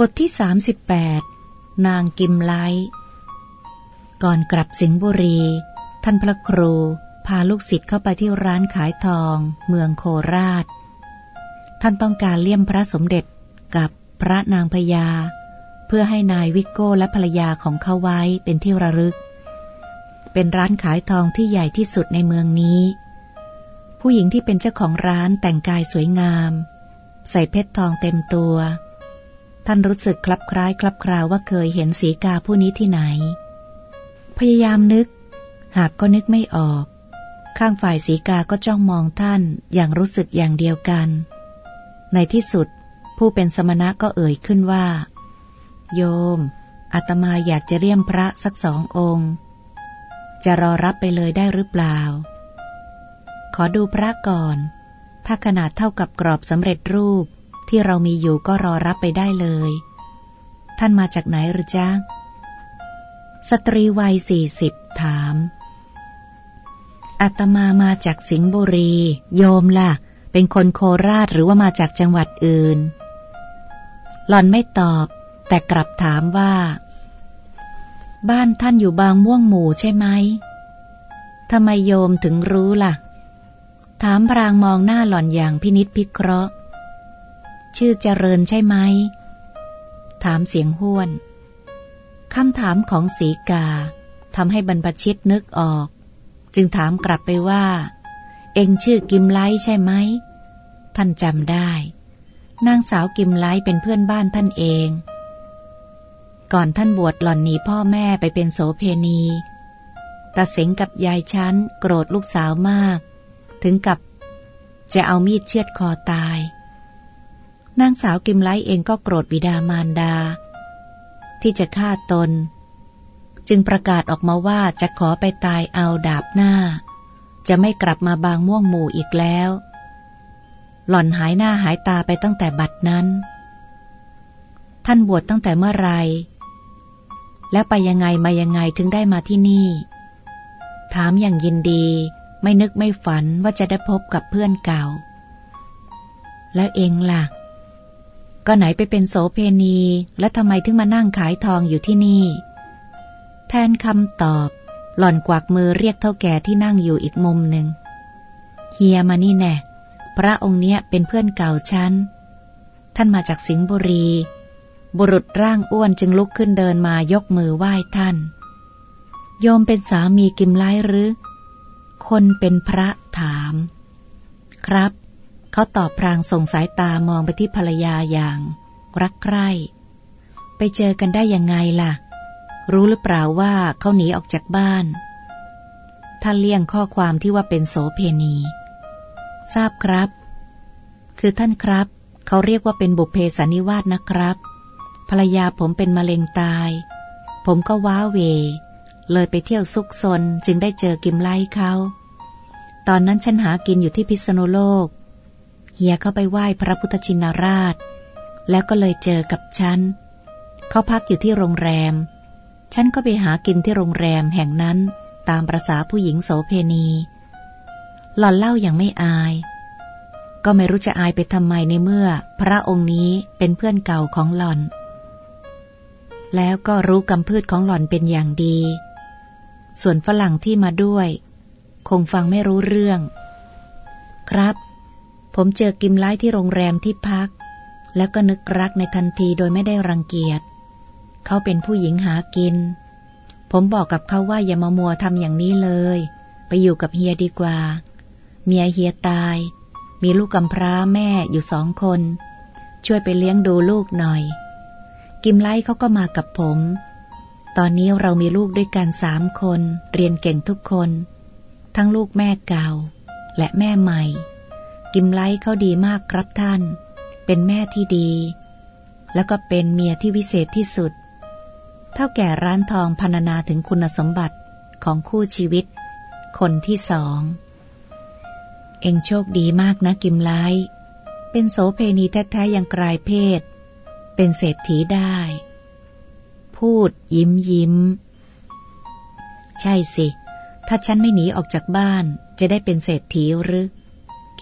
บทที่ 38 นางกิมไล ก่อนกลับสิงห์บุรี ท่านพระครูพาลูกศิษย์เข้าไปที่ร้านขายทอง เมืองโคราช ท่านต้องการเลี่ยมพระสมเด็จกับพระนางพญา เพื่อให้นายวิกโก้และภรรยาของเขาไว้เป็นที่ระลึก เป็นร้านขายทองที่ใหญ่ที่สุดในเมืองนี้ ผู้หญิงที่เป็นเจ้าของร้านแต่งกายสวยงาม ใส่เพชรทองเต็มตัว ท่านรู้สึกคลับคล้ายคลับคราวว่าเคยเห็นสีกาผู้นี้ที่ไหน พยายามนึก หากก็นึกไม่ออก ข้างฝ่ายสีกาก็จ้องมองท่านอย่างรู้สึกอย่างเดียวกัน ในที่สุดผู้เป็นสมณะก็เอ่ยขึ้นว่า โยมอาตมาอยากจะเรียมพระสักสององค์ จะรอรับไปเลยได้หรือเปล่า ขอดูพระก่อน ถ้าขนาดเท่ากับกรอบสำเร็จรูป ที่เรามีอยู่ก็รอรับไปได้เลย ท่านมาจากไหนหรือจ้าสตรีวัยสี่สิบถามอาตมามาจากสิงห์บุรี โยมล่ะ เป็นคนโคราชหรือว่ามาจากจังหวัดอื่น หล่อนไม่ตอบ แต่กลับถามว่า บ้านท่านอยู่บางม่วงหมู่ใช่ไหมทำไมโยมถึงรู้ละ่ะ ถามพรางมองหน้าหล่อนอย่างพินิษพิเคราะห์ ชื่อเจริญใช่ไหม ถามเสียงห้วน คำถามของสีกาทำให้บรรพชิตนึกออก จึงถามกลับไปว่า เองชื่อกิมไลใช่ไหม ท่านจำได้ นางสาวกิมไลเป็นเพื่อนบ้านท่านเอง ก่อนท่านบวชหล่อนหนีพ่อแม่ไปเป็นโสเพณีตาเสงกับยายชั้นโกรธลูกสาวมาก ถึงกับจะเอามีดเชือดคอตาย นางสาวกิมไลเองก็โกรธบิดามารดา ที่จะฆ่าตน จึงประกาศออกมาว่าจะขอไปตายเอาดาบหน้า จะไม่กลับมาบางม่วงหมู่อีกแล้ว หล่อนหายหน้าหายตาไปตั้งแต่บัดนั้น ท่านบวชตั้งแต่เมื่อไร แล้วไปยังไงมายังไงถึงได้มาที่นี่ ถามอย่างยินดีไม่นึกไม่ฝันว่าจะได้พบกับเพื่อนเก่า แล้วเองล่ะ ก็ไหนไปเป็นโสเพณี และทำไมถึงมานั่งขายทองอยู่ที่นี่ แทนคำตอบ หล่อนกวักมือเรียกเท่าแก่ที่นั่งอยู่อีกมุมหนึ่งเฮียมานี่แน่พระองค์เนี้ยเป็นเพื่อนเก่าฉัน ท่านมาจากสิงห์บุรี บุรุษร่างอ้วนจึงลุกขึ้นเดินมายกมือไหว้ท่าน โยมเป็นสามีกิมไลหรือ คนเป็นพระถาม ครับ เขาตอบพรางส่งสายตามองไปที่ภรรยาอย่างรักใคร่ ไปเจอกันได้ยังไงล่ะ รู้หรือเปล่าว่าเขาหนีออกจากบ้าน ท่านเลี่ยงข้อความที่ว่าเป็นโสเพณี ทราบครับ คือท่านครับ เขาเรียกว่าเป็นบุพเพสันนิวาสนะครับ ภรรยาผมเป็นมะเร็งตาย ผมก็ว้าเว เลยไปเที่ยวซุกซนจึงได้เจอกิมไลเขา ตอนนั้นฉันหากินอยู่ที่พิษณุโลก เฮียเข้าไปไหว้พระพุทธชินราช แล้วก็เลยเจอกับฉัน เขาพักอยู่ที่โรงแรม ฉันก็ไปหากินที่โรงแรมแห่งนั้นตามประษาผู้หญิงโสเพณี หล่อนเล่าอย่างไม่อาย ก็ไม่รู้จะอายไปทำไมในเมื่อ พระองค์นี้เป็นเพื่อนเก่าของหล่อน แล้วก็รู้กำพืชของหล่อนเป็นอย่างดี ส่วนฝรั่งที่มาด้วย คงฟังไม่รู้เรื่อง ครับ ผมเจอกิมไลที่โรงแรมที่พัก แล้วก็นึกรักในทันทีโดยไม่ได้รังเกียจ เขาเป็นผู้หญิงหากิน ผมบอกกับเขาว่าอย่ามามัวทำอย่างนี้เลย ไปอยู่กับเฮียดีกว่า เมียเฮียตาย มีลูกกำพร้าแม่อยู่สองคน ช่วยไปเลี้ยงดูลูกหน่อย กิมไลเขาก็มากับผม ตอนนี้เรามีลูกด้วยกันสามคน เรียนเก่งทุกคน ทั้งลูกแม่เก่า และแม่ใหม่ กิมไลเขาดีมากครับท่าน เป็นแม่ที่ดี แล้วก็เป็นเมียที่วิเศษที่สุด เท่าแก่ร้านทองพรรณนาถึงคุณสมบัติของคู่ชีวิต คนที่สอง เองโชคดีมากนะกิมไลเป็นโสเพณีแท้ๆยังกลายเพศ เป็นเศรษฐีได้ พูดยิ้มยิ้ม ใช่สิ ถ้าฉันไม่หนีออกจากบ้านจะได้เป็นเศรษฐีหรือ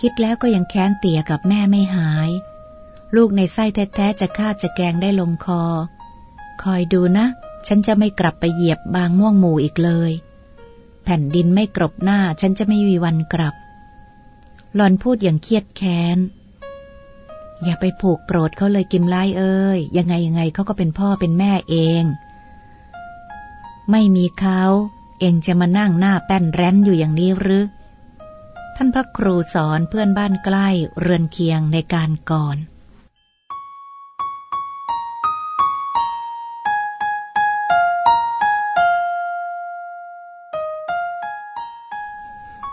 คิดแล้วก็ยังแค้นเตี่ยกับแม่ไม่หาย ลูกในไส้แท้ๆจะฆ่าจะแกงได้ลงคอ คอยดูนะ ฉันจะไม่กลับไปเหยียบบางม่วงหมู่อีกเลย แผ่นดินไม่กรบหน้าฉันจะไม่มีวันกลับ หลอนพูดอย่างเครียดแค้น อย่าไปผูกโกรธเขาเลยกิมไล่เอ้ยยังไงยังไงเขาก็เป็นพ่อเป็นแม่เอง ไม่มีเขาเองจะมานั่งหน้าแป้นแร้นอยู่อย่างนี้หรือานพระครูสอนเพื่อนบ้านใกล้เรือนเคียงในการก่อน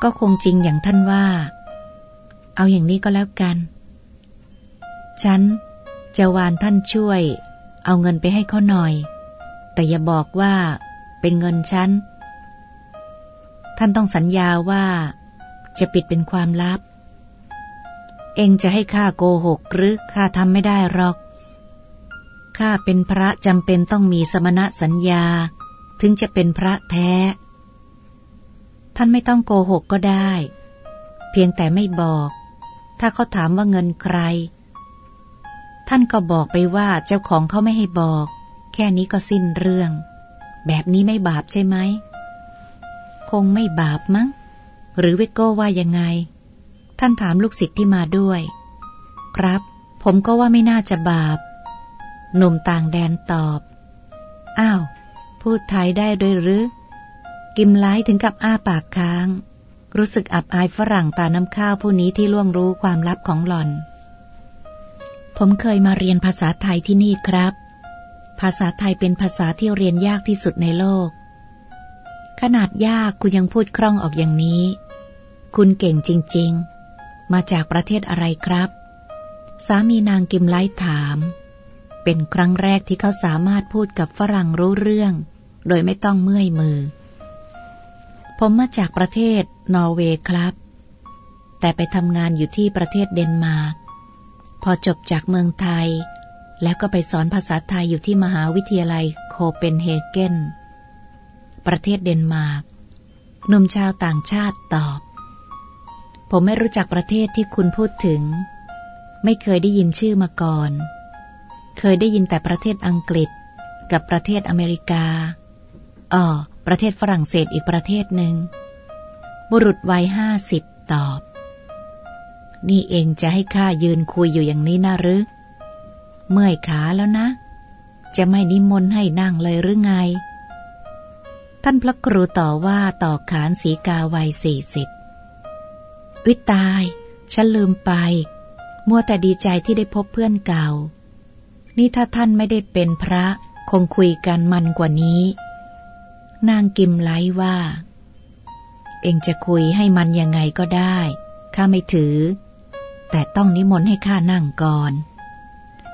ก็คงจริงอย่างท่านว่า เอาอย่างนี้ก็แล้วกัน ฉันจะวานท่านช่วย เอาเงินไปให้เขาหน่อย แต่อย่าบอกว่าเป็นเงินฉัน ท่านต้องสัญญาว่า จะปิดเป็นความลับ เองจะให้ข้าโกหกหรือข้าทำไม่ได้หรอก ข้าเป็นพระจำเป็นต้องมีสมณะสัญญา ถึงจะเป็นพระแท้ ท่านไม่ต้องโกหกก็ได้ เพียงแต่ไม่บอก ถ้าเขาถามว่าเงินใคร ท่านก็บอกไปว่าเจ้าของเขาไม่ให้บอก แค่นี้ก็สิ้นเรื่อง แบบนี้ไม่บาปใช่ไหม คงไม่บาปมั้ง หรือเวโก้ว่ายังไง ท่านถามลูกศิษย์ที่มาด้วย ครับ ผมก็ว่าไม่น่าจะบาป หนุ่มต่างแดนตอบ อ้าว พูดไทยได้ด้วยหรือ กิมไลถึงกับอ้าปากค้าง รู้สึกอับอายฝรั่งตาน้ำข้าวผู้นี้ที่ล่วงรู้ความลับของหล่อน ผมเคยมาเรียนภาษาไทยที่นี่ครับ ภาษาไทยเป็นภาษาที่เรียนยากที่สุดในโลกขนาดยากคุณยังพูดคล่องออกอย่างนี้ คุณเก่งจริง ๆ มาจากประเทศอะไรครับ สามีนางกิมไลถาม เป็นครั้งแรกที่เขาสามารถพูดกับฝรั่งรู้เรื่อง โดยไม่ต้องเมื่อยมือ ผมมาจากประเทศนอร์เวย์ครับ แต่ไปทำงานอยู่ที่ประเทศเดนมาร์ก พอจบจากเมืองไทย แล้วก็ไปสอนภาษาไทยอยู่ที่มหาวิทยาลัยโคเปนเฮเกนประเทศเดนมาร์กหนุ่มชาวต่างชาติตอบ ผมไม่รู้จักประเทศที่คุณพูดถึง ไม่เคยได้ยินชื่อมาก่อน เคยได้ยินแต่ประเทศอังกฤษ กับประเทศอเมริกาอ๋อประเทศฝรั่งเศสอีกประเทศหนึ่ง บุรุษวัยห้าสิบตอบ นี่เองจะให้ข้ายืนคุยอยู่อย่างนี้นะหรือ เมื่อยขาแล้วนะ จะไม่นิมนต์ให้นั่งเลยหรือไง ท่านพระครูต่อว่าต่อขานสีกาวัยสี่สิบ วิตาย ฉันลืมไป มัวแต่ดีใจที่ได้พบเพื่อนเก่า นี่ถ้าท่านไม่ได้เป็นพระคงคุยกันมันกว่านี้ นางกิมไลว่า เองจะคุยให้มันยังไงก็ได้ ข้าไม่ถือ แต่ต้องนิมนต์ให้ข้านั่งก่อน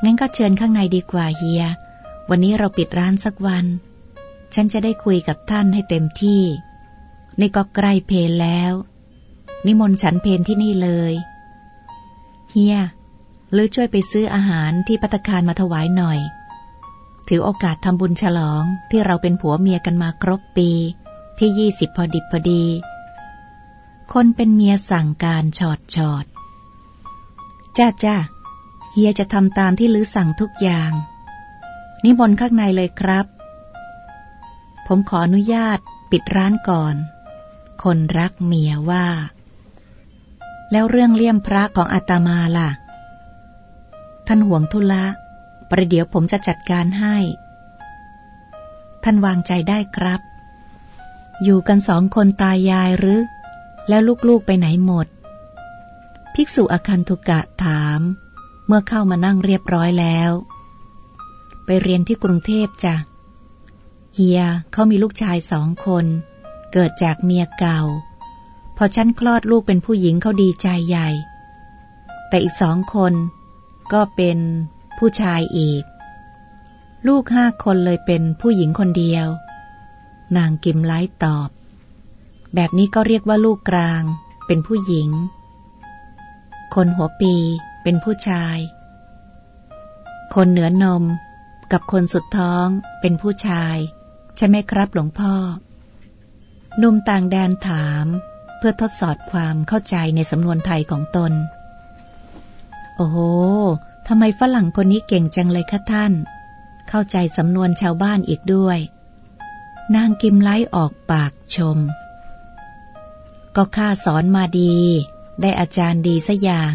งั้นก็เชิญข้างในดีกว่าเฮีย วันนี้เราปิดร้านสักวัน ฉันจะได้คุยกับท่านให้เต็มที่ นี่ก็ใกล้เพลแล้ว นิมนต์ฉันเพลที่นี่เลย เฮียหรือช่วยไปซื้ออาหารที่ปัตคารมาถวายหน่อย ถือโอกาสทำบุญฉลองที่เราเป็นผัวเมียกันมาครบปีที่ยี่สิบพอดิบพอดี คนเป็นเมียสั่งการชอดชอดจ้าจ้าเฮียจะทำตามที่ลือสั่งทุกอย่าง นิมนต์ข้างในเลยครับ ผมขออนุญาตปิดร้านก่อน คนรักเมียว่า แล้วเรื่องเลี่ยมพระของอาตมาล่ะ ท่านห่วงทุละ ประเดี๋ยวผมจะจัดการให้ ท่านวางใจได้ครับ อยู่กันสองคนตายายหรือ แล้วลูกๆไปไหนหมด ภิกษุอคันตุกะถาม เมื่อเข้ามานั่งเรียบร้อยแล้ว ไปเรียนที่กรุงเทพจ้ะเฮียเขามีลูกชายสองคน เกิดจากเมียเก่า พอฉันคลอดลูกเป็นผู้หญิงเขาดีใจใหญ่ แต่อีกสองคนก็เป็นผู้ชายอีก ลูกห้าคนเลยเป็นผู้หญิงคนเดียว นางกิมไลตอบ แบบนี้ก็เรียกว่าลูกกลางเป็นผู้หญิง คนหัวปีเป็นผู้ชาย คนเหนือนมกับคนสุดท้องเป็นผู้ชาย ใช่ไหมครับหลวงพ่อ นุ่มต่างแดนถาม พื่อทดสอบความเข้าใจในสำนวนไทยของตน โอ้โหทำไมฝรั่งคนนี้เก่งจังเลยคะท่าน เข้าใจสำนวนชาวบ้านอีกด้วย นางกิมไลออกปากชม ก็ข้าสอนมาดี ได้อาจารย์ดีสัอย่าง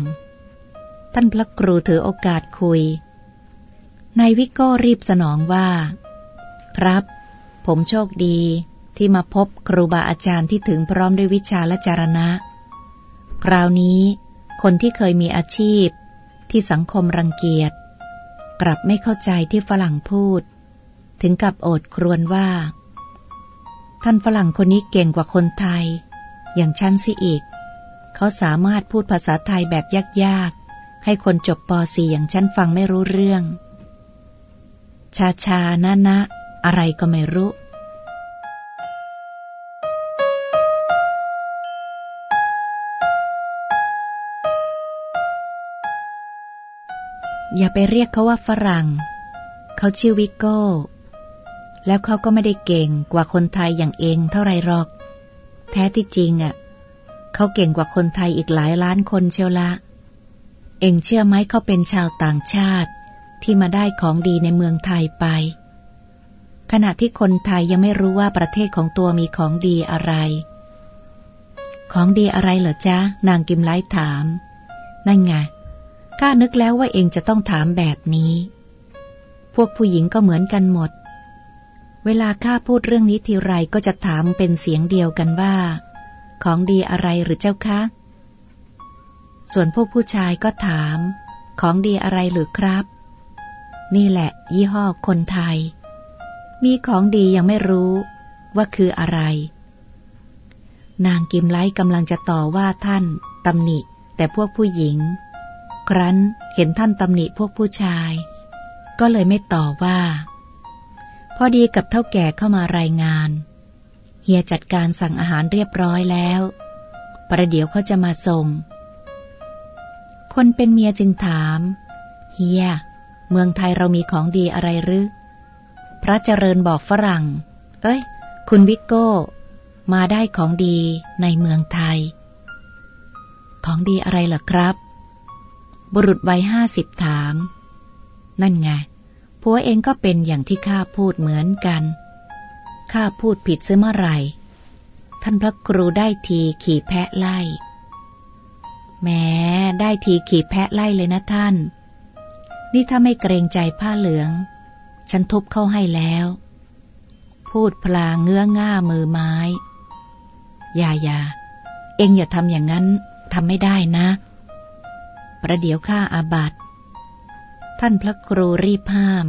ท่านพระครูถือโอกาสคุย นายวิโก้รีบสนองว่า ครับ ผมโชคดี ที่มาพบครูบาอาจารย์ที่ถึงพร้อมด้วยวิชาและจารณะ คราวนี้คนที่เคยมีอาชีพ ที่สังคมรังเกียจ กลับไม่เข้าใจที่ฝรั่งพูด ถึงกับโอดครวญว่า ท่านฝรั่งคนนี้เก่งกว่าคนไทย อย่างฉันสิอีก เขาสามารถพูดภาษาไทยแบบยากๆ ให้คนจบป .4 อย่างฉันฟังไม่รู้เรื่อง ชาชานะนะอะไรก็ไม่รู้ อย่าไปเรียกเขาว่าฝรั่ง เขาชื่อวิโก้ แล้วเขาก็ไม่ได้เก่งกว่าคนไทยอย่างเองเท่าไรหรอก แท้ที่จริงอะ่ะ เขาเก่งกว่าคนไทยอีกหลายล้านคนเชียวละ เองเชื่อไหมเขาเป็นชาวต่างชาติที่มาได้ของดีในเมืองไทยไป ขณะที่คนไทยยังไม่รู้ว่าประเทศของตัวมีของดีอะไร ของดีอะไรเหรอจ๊ะ นางกิมไลถาม นั่นไง ข้านึกแล้วว่าเองจะต้องถามแบบนี้ พวกผู้หญิงก็เหมือนกันหมด เวลาข้าพูดเรื่องนี้ทีไรก็จะถามเป็นเสียงเดียวกันว่า ของดีอะไรหรือเจ้าคะ ส่วนพวกผู้ชายก็ถาม ของดีอะไรหรือครับ นี่แหละ ยี่ห้อคนไทย มีของดียังไม่รู้ว่าคืออะไร นางกิมไลกำลังจะต่อว่าท่านตำหนิ แต่พวกผู้หญิง ครั้นเห็นท่านตำหนิพวกผู้ชาย ก็เลยไม่ต่อว่า พอดีกับเท่าแก่เข้ามารายงาน เฮียจัดการสั่งอาหารเรียบร้อยแล้ว ประเดี๋ยวเขาจะมาส่ง คนเป็นเมียจึงถาม เฮีย เมืองไทยเรามีของดีอะไรหรือ พระเจริญบอกฝรั่ง เอ้ย คุณวิกโก้ มาได้ของดีในเมืองไทย ของดีอะไรล่ะครับ บุรุษวัยห้าสิบถาม นั่นไงผัวเองก็เป็นอย่างที่ข้าพูดเหมือนกัน ข้าพูดผิดซื้อเมื่อไรท่านพระครูได้ทีขี่แพะไล่ แม้ได้ทีขี่แพะไล่เลยนะท่าน นี่ถ้าไม่เกรงใจผ้าเหลือง ฉันทุบเข้าให้แล้ว พูดพลางเงื้อง่ามือไม้ อย่าอย่าเองอย่าทำอย่างนั้นทำไม่ได้นะ ประเดี๋ยวข้าอาบัตท่านพระครูรีบห้าม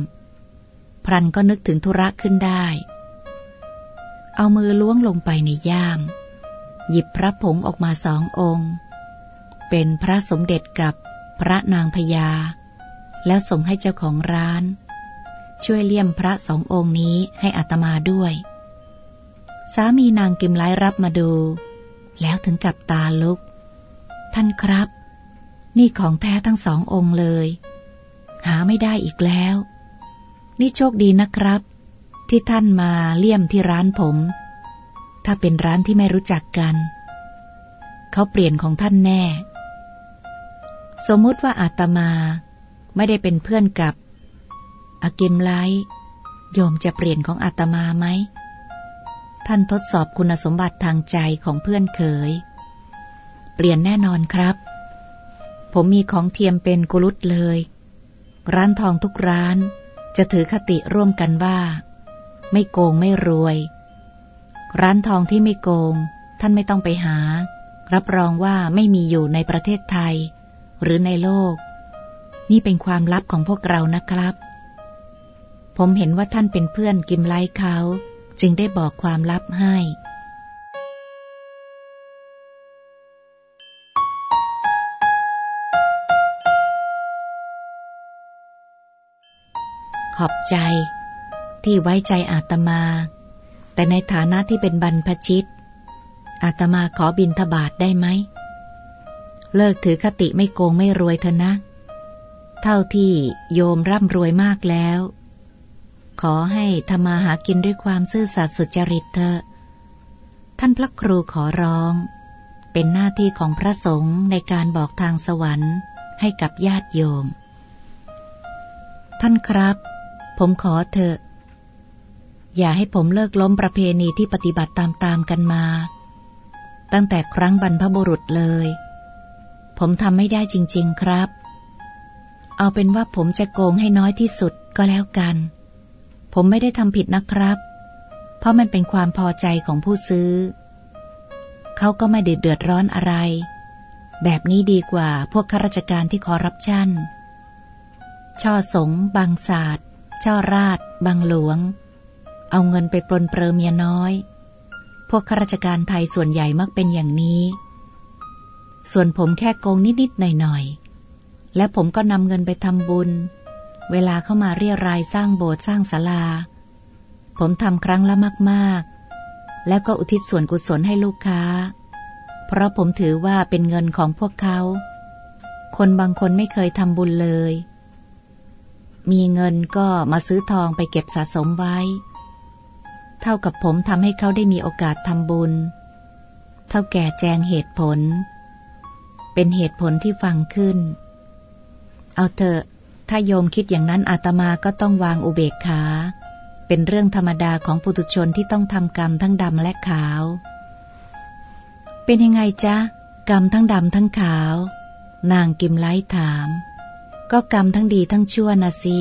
พรันก็นึกถึงธุระขึ้นได้ เอามือล้วงลงไปในย่าม หยิบพระผงออกมาสององค์ เป็นพระสมเด็จกับพระนางพญา แล้วส่งให้เจ้าของร้าน ช่วยเลี่ยมพระสององค์นี้ให้อัตมาด้วย สามีนางกิมไลรับมาดู แล้วถึงกับตาลุก ท่านครับ นี่ของแท้ทั้งสององค์เลย หาไม่ได้อีกแล้ว นี่โชคดีนะครับ ที่ท่านมาเลี่ยมที่ร้านผม ถ้าเป็นร้านที่ไม่รู้จักกัน เขาเปลี่ยนของท่านแน่ สมมุติว่าอาตมาไม่ได้เป็นเพื่อนกับอากิมไลโยมจะเปลี่ยนของอาตมาไหม ท่านทดสอบคุณสมบัติทางใจของเพื่อนเขย เปลี่ยนแน่นอนครับ ผมมีของเทียมเป็นกุลุตเลย ร้านทองทุกร้านจะถือคติร่วมกันว่า ไม่โกงไม่รวย ร้านทองที่ไม่โกง ท่านไม่ต้องไปหา รับรองว่าไม่มีอยู่ในประเทศไทย หรือในโลก นี่เป็นความลับของพวกเรานะครับ ผมเห็นว่าท่านเป็นเพื่อนกิมไลเขา จึงได้บอกความลับให้ อบใจ ที่ไว้ใจอาตมา แต่ในฐานะที่เป็นบรรพชิต อาตมาขอบินทบาทได้ไหม เลิกถือคติไม่โกงไม่รวยเถอะนะ เท่าที่โยมร่ำรวยมากแล้ว ขอให้ธรรมาหากินด้วยความซื่อสัตย์สุจริตเถอะ ท่านพระครูขอร้อง เป็นหน้าที่ของพระสงฆ์ในการบอกทางสวรรค์ให้กับญาติโยมท่านครับ ผมขอเถอะ อย่าให้ผมเลิกล้มประเพณีที่ปฏิบัติตามๆกันมา ตั้งแต่ครั้งบรรพบุรุษเลย ผมทำไม่ได้จริง ๆครับ เอาเป็นว่าผมจะโกงให้น้อยที่สุดก็แล้วกัน ผมไม่ได้ทำผิดนะครับ เพราะมันเป็นความพอใจของผู้ซื้อ เขาก็ไม่เดือดเดือดร้อนอะไร แบบนี้ดีกว่าพวกข้าราชการที่คอรับชั่นช่อสงบางศาสตร์ ช่อราชบางหลวง เอาเงินไปปลนเปลือเมียน้อย พวกข้าราชการไทยส่วนใหญ่มักเป็นอย่างนี้ ส่วนผมแค่โกงนิด ๆ หน่อย ๆ และผมก็นำเงินไปทำบุญ เวลาเข้ามาเรียรายสร้างโบสถ์สร้างศาลา ผมทำครั้งละมาก ๆ แล้วก็อุทิศส่วนกุศลให้ลูกค้า เพราะผมถือว่าเป็นเงินของพวกเขา คนบางคนไม่เคยทำบุญเลย มีเงินก็มาซื้อทองไปเก็บสะสมไว้ เท่ากับผมทำให้เขาได้มีโอกาสทำบุญ เท่าแก่แจงเหตุผล เป็นเหตุผลที่ฟังขึ้น เอาเถอะ ถ้าโยมคิดอย่างนั้นอาตมาก็ต้องวางอุเบกขา เป็นเรื่องธรรมดาของปุถุชนที่ต้องทำกรรมทั้งดำและขาว เป็นยังไงจ๊ะ กรรมทั้งดำทั้งขาว นางกิมไลถาม ก็กรรมทั้งดีทั้งชั่วนะสิ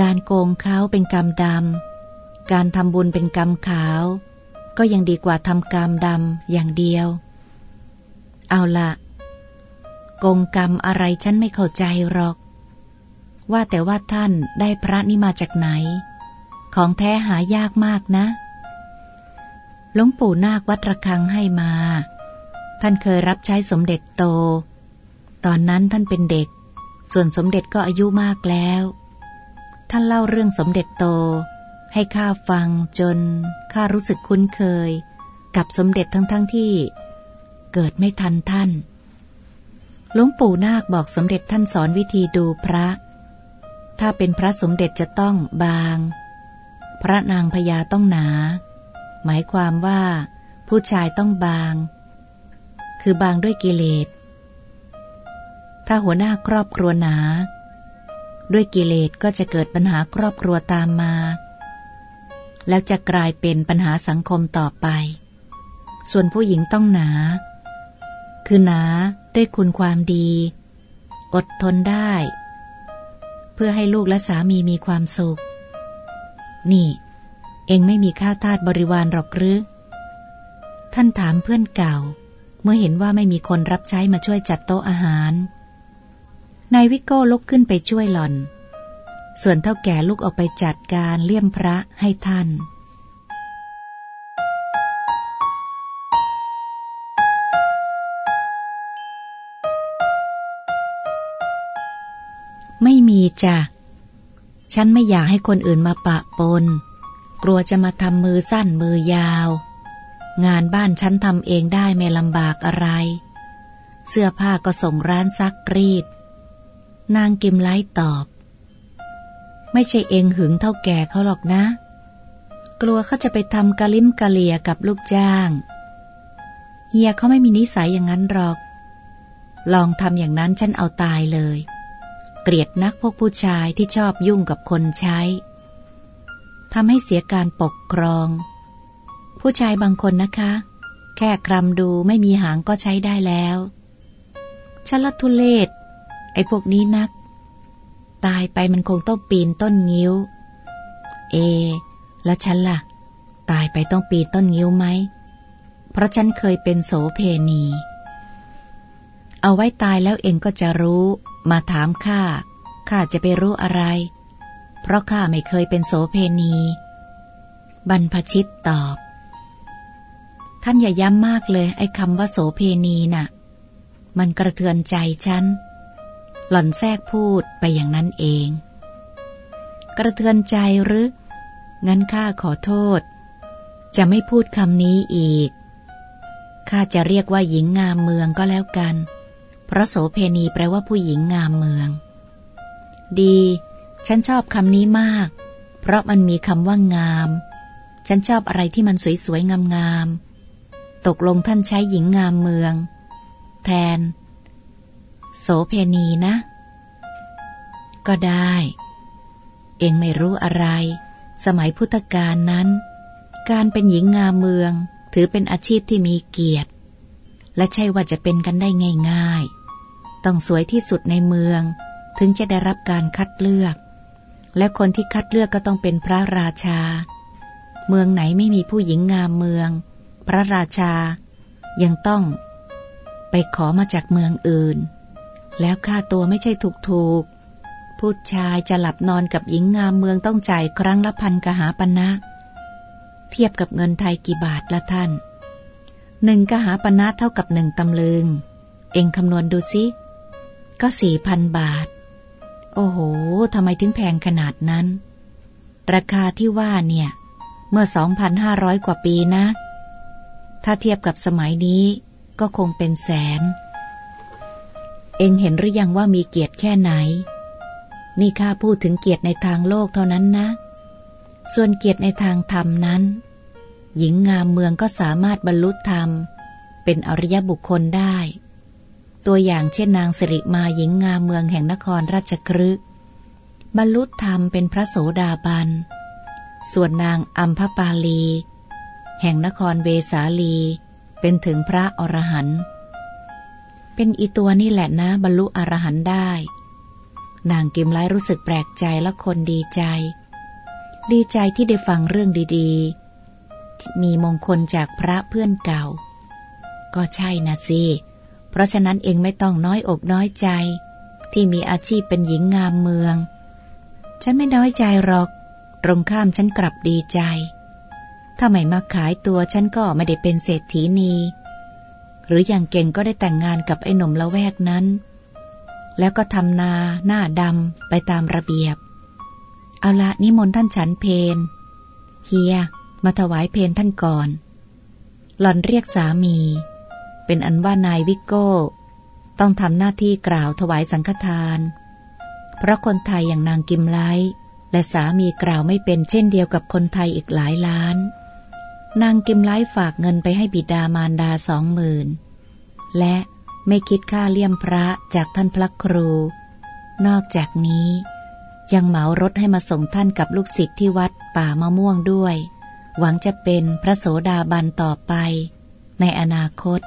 การโกงเขาเป็นกรรมดำ การทำบุญเป็นกรรมขาว ก็ยังดีกว่าทำกรรมดำอย่างเดียว เอาละโกงกรรมอะไรฉันไม่เข้าใจหรอก ว่าแต่ว่าท่านได้พระนี่มาจากไหน ของแท้หายากมากนะหลวงปู่นาควัดระฆังให้มา ท่านเคยรับใช้สมเด็จโต ตอนนั้นท่านเป็นเด็ก ส่วนสมเด็จก็อายุมากแล้ว ท่านเล่าเรื่องสมเด็จโต ให้ข้าฟังจนข้ารู้สึกคุ้นเคย กับสมเด็จทั้งๆทที่ เกิดไม่ทันท่าน หลวงปู่นาคบอกสมเด็จท่านสอนวิธีดูพระ ถ้าเป็นพระสมเด็จจะต้องบาง พระนางพญาต้องหนา หมายความว่า ผู้ชายต้องบาง คือบางด้วยกิเลส ถ้าหัวหน้าครอบครัวหนา ด้วยกิเลสก็จะเกิดปัญหาครอบครัวตามมา แล้วจะกลายเป็นปัญหาสังคมต่อไป ส่วนผู้หญิงต้องหนา คือหนาด้วยคุณความดี อดทนได้ เพื่อให้ลูกและสามีมีความสุข นี่ เองไม่มีข้าทาสบริวารหรอกหรือท่านถามเพื่อนเก่า เมื่อเห็นว่าไม่มีคนรับใช้มาช่วยจัดโต๊ะอาหาร นายวิโก้ลุกขึ้นไปช่วยหล่อน ส่วนเท่าแก่ลุกออกไปจัดการเลี่ยมพระให้ท่านไม่มีจ้ะ ฉันไม่อยากให้คนอื่นมาปะปน กลัวจะมาทำมือสั้นมือยาว งานบ้านฉันทำเองได้ไม่ลำบากอะไร เสื้อผ้าก็ส่งร้านซักรีด นางกิมไลตอบ ไม่ใช่เองหึงเท่าแก่เขาหรอกนะ กลัวเขาจะไปทำกะลิมกะเลียกับลูกจ้าง เฮียเขาไม่มีนิสัยอย่างนั้นหรอก ลองทำอย่างนั้นฉันเอาตายเลย เกลียดนักพวกผู้ชายที่ชอบยุ่งกับคนใช้ทำให้เสียการปกครอง ผู้ชายบางคนนะคะ แค่คลำดูไม่มีหางก็ใช้ได้แล้วฉันละทุเลศ ไอ้พวกนี้นัก ตายไปมันคงต้องปีนต้นงิ้ว เอ แล้วฉันละ่ะ ตายไปต้องปีนต้นงิ้วไหม เพราะฉันเคยเป็นโสเพณี เอาไว้ตายแล้วเองก็จะรู้ มาถามข้า ข้าจะไปรู้อะไร เพราะข้าไม่เคยเป็นโสเพณี บรรพชิตตอบ ท่านอย่าย้ำมากเลย ไอ้คำว่าโสเพณีน่ะมันกระเทือนใจฉัน หล่อนแทรกพูดไปอย่างนั้นเอง กระเทือนใจหรือ งั้นข้าขอโทษ จะไม่พูดคำนี้อีก ข้าจะเรียกว่าหญิงงามเมืองก็แล้วกัน เพราะโสเพณีแปลว่าผู้หญิงงามเมือง ดี ฉันชอบคำนี้มาก เพราะมันมีคำว่างาม ฉันชอบอะไรที่มันสวยๆงามๆ ตกลงท่านใช้หญิงงามเมือง แทน โสเพณีนะ ก็ได้ เองไม่รู้อะไร สมัยพุทธกาลนั้น การเป็นหญิงงามเมือง ถือเป็นอาชีพที่มีเกียรติ และใช่ว่าจะเป็นกันได้ง่ายๆ ต้องสวยที่สุดในเมือง ถึงจะได้รับการคัดเลือก และคนที่คัดเลือกก็ต้องเป็นพระราชา เมืองไหนไม่มีผู้หญิงงามเมือง พระราชายังต้องไปขอมาจากเมืองอื่น แล้วค่าตัวไม่ใช่ถูกๆผู้ชายจะหลับนอนกับหญิงงามเมืองต้องจ่ายครั้งละพันกหาปณะนะ เทียบกับเงินไทยกี่บาทละท่านหนึ่งกหาปณะเท่ากับหนึ่งตำลึง เองคำนวณดูสิก็สี่พันบาท โอ้โหทำไมถึงแพงขนาดนั้น ราคาที่ว่าเนี่ย เมื่อสองพันห้าร้อยกว่าปีนะ ถ้าเทียบกับสมัยนี้ก็คงเป็นแสน เองเห็นหรือยังว่ามีเกียรติแค่ไหน นี่ข้าพูดถึงเกียรติในทางโลกเท่านั้นนะ ส่วนเกียรติในทางธรรมนั้น หญิงงามเมืองก็สามารถบรรลุธรรม เป็นอริยบุคคลได้ ตัวอย่างเช่นนางสิริมาหญิงงามเมืองแห่งนครราชครึบรรลุธรรมเป็นพระโสดาบัน ส่วนนางอัมพปาลี แห่งนครเวสาลี เป็นถึงพระอรหันต์ เป็นอีตัวนี่แหละนะ บรรลุอรหันต์ได้ นางกิมไลรู้สึกแปลกใจและคนดีใจ ดีใจที่ได้ฟังเรื่องดีๆ มีมงคลจากพระเพื่อนเก่า ก็ใช่นะสิ เพราะฉะนั้นเองไม่ต้องน้อยอกน้อยใจ ที่มีอาชีพเป็นหญิงงามเมือง ฉันไม่น้อยใจหรอก ตรงข้ามฉันกลับดีใจ ถ้าไม่มาขายตัวฉันก็ไม่ได้เป็นเศรษฐีนี หรืออย่างเก่งก็ได้แต่งงานกับไอ้หนุ่มละแวกนั้น แล้วก็ทำนาหน้าดำไปตามระเบียบ เอาละนิมนต์ท่านฉันเพนเฮีย มาถวายเพนท่านก่อน หล่อนเรียกสามี เป็นอันว่านายวิโก้ ต้องทำหน้าที่กล่าวถวายสังฆทาน เพราะคนไทยอย่างนางกิมไลและสามีกล่าวไม่เป็นเช่นเดียวกับคนไทยอีกหลายล้าน นางกิมไลฝากเงินไปให้บิดามารดาสองหมื่นและไม่คิดค่าเลี่ยมพระจากท่านพระครู นอกจากนี้ยังเหมารถให้มาส่งท่านกับลูกศิษย์ที่วัดป่ามะม่วงด้วย หวังจะเป็นพระโสดาบันต่อไป ในอนาคต